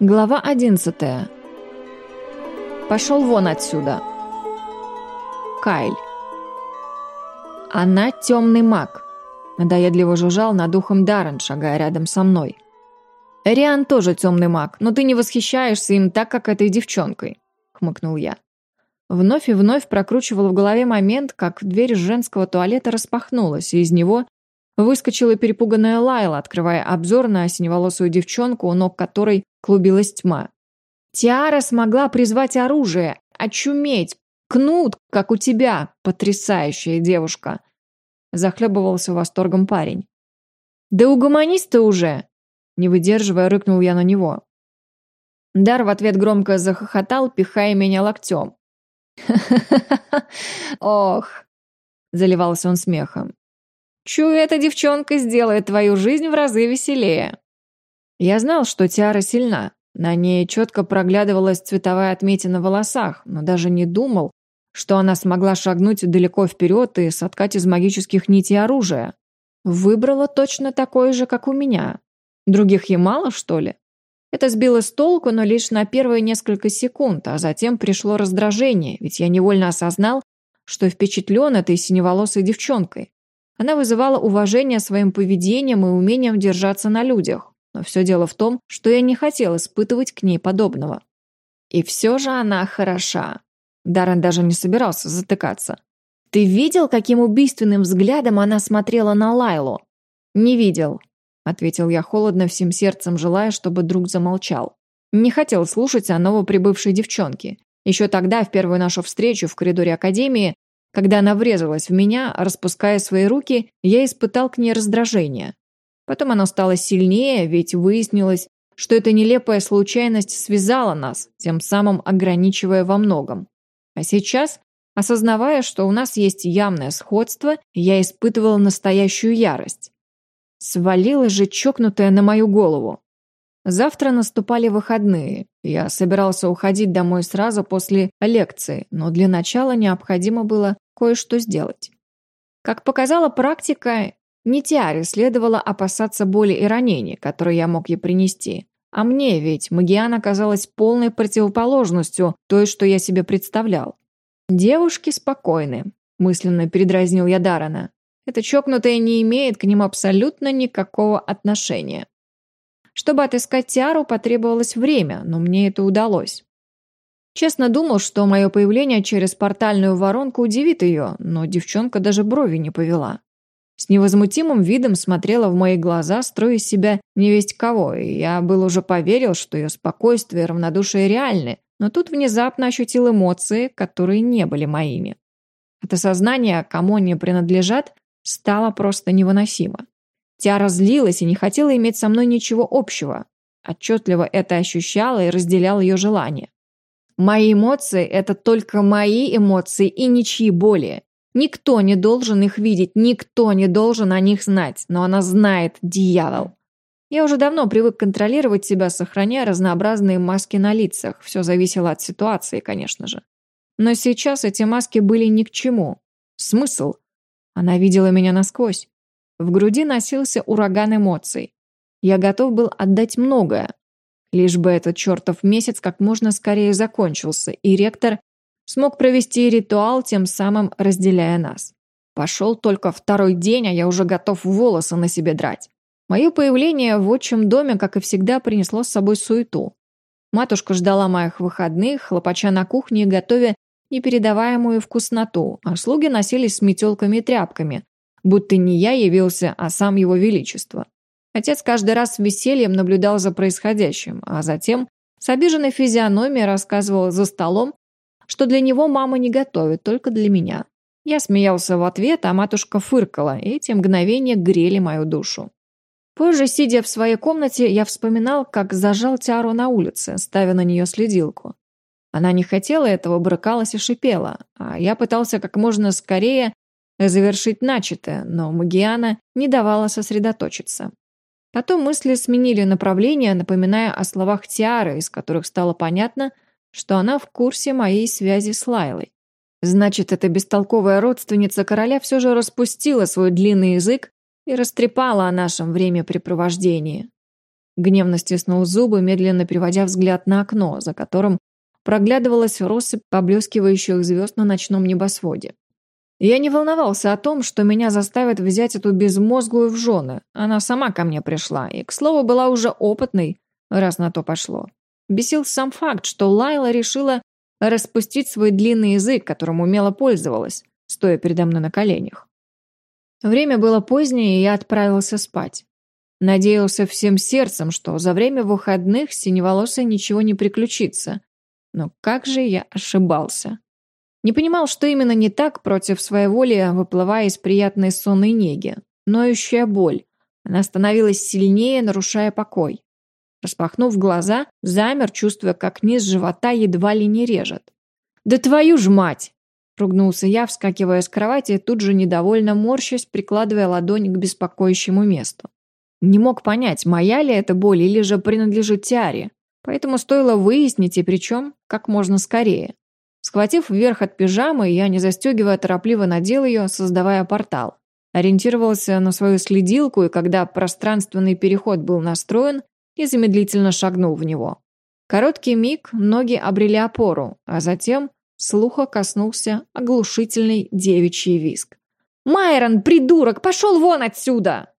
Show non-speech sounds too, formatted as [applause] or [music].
Глава одиннадцатая. Пошел вон отсюда. Кайль. Она темный маг. Надоедливо жужжал над ухом Даррен, шагая рядом со мной. Риан тоже темный маг, но ты не восхищаешься им так, как этой девчонкой, хмыкнул я. Вновь и вновь прокручивал в голове момент, как дверь женского туалета распахнулась, и из него Выскочила перепуганная Лайла, открывая обзор на синеволосую девчонку, у ног которой клубилась тьма. Тиара смогла призвать оружие, очуметь, кнут, как у тебя, потрясающая девушка. Захлебывался восторгом парень. Да угомонись ты уже! Не выдерживая, рыкнул я на него. Дар в ответ громко захохотал, пихая меня локтем. [laughs] Ох!» – заливался он смехом. Чую, эта девчонка сделает твою жизнь в разы веселее. Я знал, что Тиара сильна. На ней четко проглядывалась цветовая отметина в волосах, но даже не думал, что она смогла шагнуть далеко вперед и соткать из магических нитей оружие. Выбрала точно такое же, как у меня. Других ей мало, что ли? Это сбило с толку, но лишь на первые несколько секунд, а затем пришло раздражение, ведь я невольно осознал, что впечатлен этой синеволосой девчонкой. Она вызывала уважение своим поведением и умением держаться на людях. Но все дело в том, что я не хотел испытывать к ней подобного. И все же она хороша. Даррен даже не собирался затыкаться. «Ты видел, каким убийственным взглядом она смотрела на Лайлу?» «Не видел», — ответил я холодно, всем сердцем желая, чтобы друг замолчал. Не хотел слушать о новоприбывшей девчонке. Еще тогда, в первую нашу встречу в коридоре Академии, когда она врезалась в меня, распуская свои руки, я испытал к ней раздражение. Потом оно стало сильнее, ведь выяснилось, что эта нелепая случайность связала нас, тем самым ограничивая во многом. А сейчас, осознавая, что у нас есть явное сходство, я испытывал настоящую ярость. Свалилась же чокнутая на мою голову. Завтра наступали выходные. Я собирался уходить домой сразу после лекции, но для начала необходимо было кое-что сделать. Как показала практика, не Тиаре следовало опасаться боли и ранений, которые я мог ей принести. А мне ведь Магиан оказалась полной противоположностью той, что я себе представлял. «Девушки спокойны», – мысленно передразнил я Дарана. «Эта чокнутая не имеет к ним абсолютно никакого отношения». Чтобы отыскать Тиару, потребовалось время, но мне это удалось. Честно думал, что мое появление через портальную воронку удивит ее, но девчонка даже брови не повела. С невозмутимым видом смотрела в мои глаза, строя из себя невесть кого, и я был уже поверил, что ее спокойствие и равнодушие реальны, но тут внезапно ощутил эмоции, которые не были моими. Это сознание, кому они принадлежат, стало просто невыносимо. Тиара злилась и не хотела иметь со мной ничего общего. Отчетливо это ощущала и разделял ее желание. Мои эмоции – это только мои эмоции и ничьи более. Никто не должен их видеть, никто не должен о них знать, но она знает, дьявол. Я уже давно привык контролировать себя, сохраняя разнообразные маски на лицах. Все зависело от ситуации, конечно же. Но сейчас эти маски были ни к чему. Смысл? Она видела меня насквозь. В груди носился ураган эмоций. Я готов был отдать многое, лишь бы этот чертов месяц как можно скорее закончился, и ректор смог провести ритуал, тем самым разделяя нас. Пошел только второй день, а я уже готов волосы на себе драть. Мое появление в отчим доме, как и всегда, принесло с собой суету. Матушка ждала моих выходных, хлопача на кухне готовя непередаваемую вкусноту, а слуги носились с метелками и тряпками, будто не я явился, а сам его величество. Отец каждый раз с весельем наблюдал за происходящим, а затем с обиженной физиономией рассказывал за столом, что для него мама не готовит, только для меня. Я смеялся в ответ, а матушка фыркала, и эти мгновения грели мою душу. Позже, сидя в своей комнате, я вспоминал, как зажал Тиару на улице, ставя на нее следилку. Она не хотела этого, брыкалась и шипела, а я пытался как можно скорее завершить начатое, но Магиана не давала сосредоточиться. Потом мысли сменили направление, напоминая о словах Тиары, из которых стало понятно, что она в курсе моей связи с Лайлой. Значит, эта бестолковая родственница короля все же распустила свой длинный язык и растрепала о нашем времяпрепровождении. Гневно стиснул зубы, медленно переводя взгляд на окно, за которым проглядывалась россыпь поблескивающих звезд на ночном небосводе. Я не волновался о том, что меня заставят взять эту безмозглую в жены. Она сама ко мне пришла, и, к слову, была уже опытной, раз на то пошло. Бесил сам факт, что Лайла решила распустить свой длинный язык, которым умело пользовалась, стоя передо мной на коленях. Время было позднее, и я отправился спать. Надеялся всем сердцем, что за время выходных синеволосой ничего не приключится. Но как же я ошибался. Не понимал, что именно не так против своей воли, выплывая из приятной сонной неги. Ноющая боль. Она становилась сильнее, нарушая покой. Распахнув глаза, замер, чувствуя, как низ живота едва ли не режет. «Да твою ж мать!» Ругнулся я, вскакивая с кровати, тут же недовольно морщась, прикладывая ладонь к беспокоящему месту. Не мог понять, моя ли это боль или же принадлежит Тиаре, поэтому стоило выяснить и причем как можно скорее. Схватив вверх от пижамы, я, не застегивая, торопливо надел ее, создавая портал. Ориентировался на свою следилку, и когда пространственный переход был настроен, и шагнул в него. Короткий миг ноги обрели опору, а затем слуха коснулся оглушительный девичий виск. «Майрон, придурок, пошел вон отсюда!»